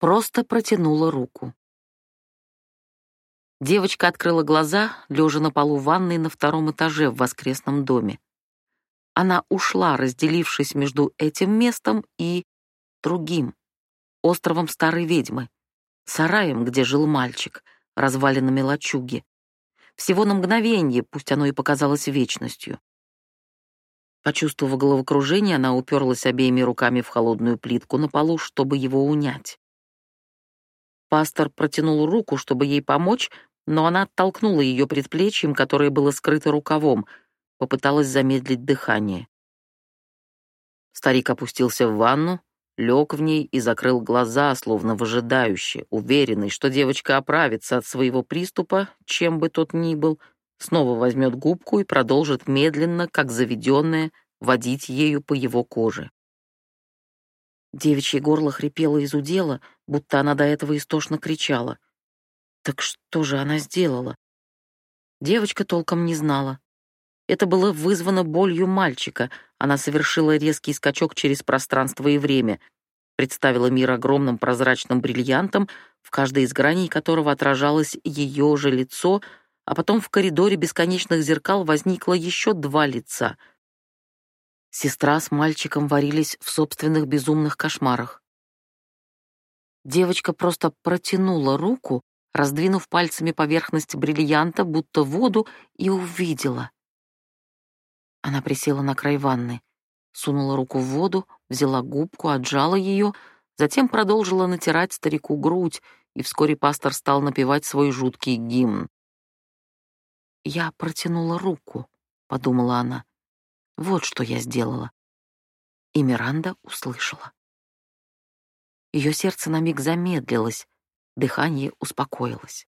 просто протянула руку. Девочка открыла глаза, лежа на полу ванной на втором этаже в воскресном доме. Она ушла, разделившись между этим местом и другим, островом старой ведьмы, сараем, где жил мальчик, развалинами лачуги. Всего на мгновение, пусть оно и показалось вечностью. Почувствовав головокружение, она уперлась обеими руками в холодную плитку на полу, чтобы его унять. Пастор протянул руку, чтобы ей помочь, но она оттолкнула ее предплечьем, которое было скрыто рукавом, попыталась замедлить дыхание. Старик опустился в ванну, лег в ней и закрыл глаза, словно выжидающе, уверенный, что девочка оправится от своего приступа, чем бы тот ни был, снова возьмет губку и продолжит медленно, как заведенная, водить ею по его коже. Девичье горло хрипело из удела, будто она до этого истошно кричала — так что же она сделала? Девочка толком не знала. Это было вызвано болью мальчика. Она совершила резкий скачок через пространство и время, представила мир огромным прозрачным бриллиантом, в каждой из граней которого отражалось ее же лицо, а потом в коридоре бесконечных зеркал возникло еще два лица. Сестра с мальчиком варились в собственных безумных кошмарах. Девочка просто протянула руку, раздвинув пальцами поверхность бриллианта, будто воду, и увидела. Она присела на край ванны, сунула руку в воду, взяла губку, отжала ее, затем продолжила натирать старику грудь, и вскоре пастор стал напевать свой жуткий гимн. «Я протянула руку», — подумала она. «Вот что я сделала». И Миранда услышала. Ее сердце на миг замедлилось, Дыхание успокоилось.